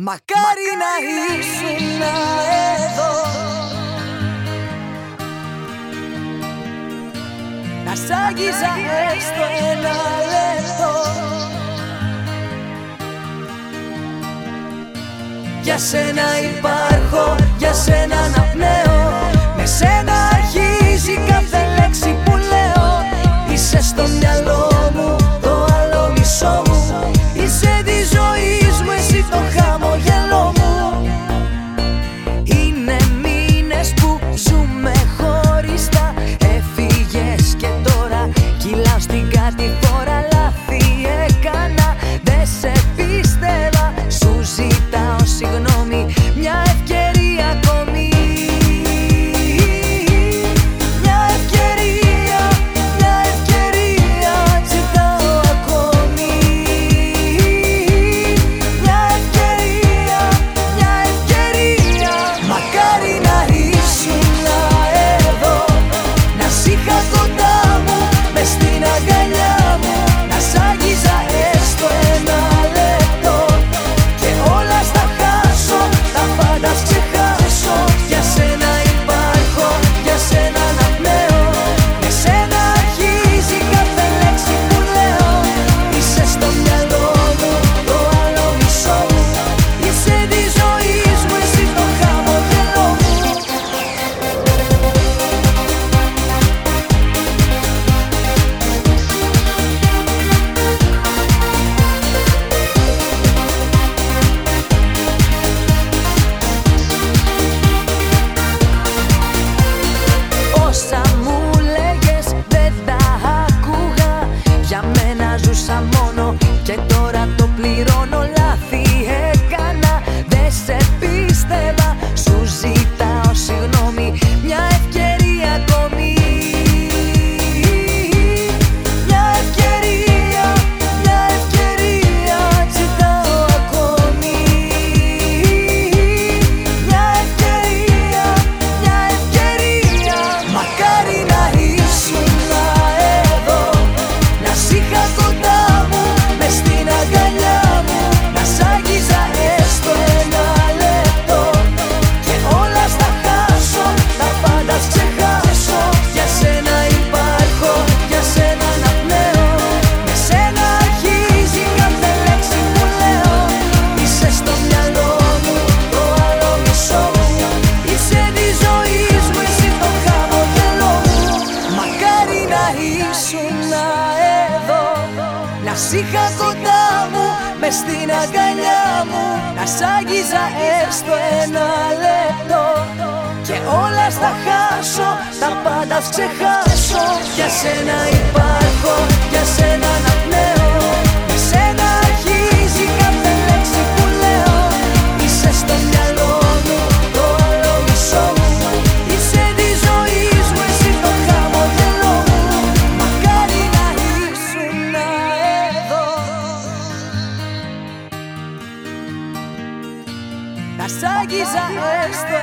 Μακάρι να ήσουν εδώ. Να σ' άγγιζα έστω ένα λεπτό. Για σένα υπάρχω, για σένα να με στην αγκαλιά μου Να σ' άγγιζα έστω ένα λεπτό. Και όλα στα χάσω, τα πάντα ξεχάσω. Για σένα υπάρχω, για σένα να σάγιζα έστω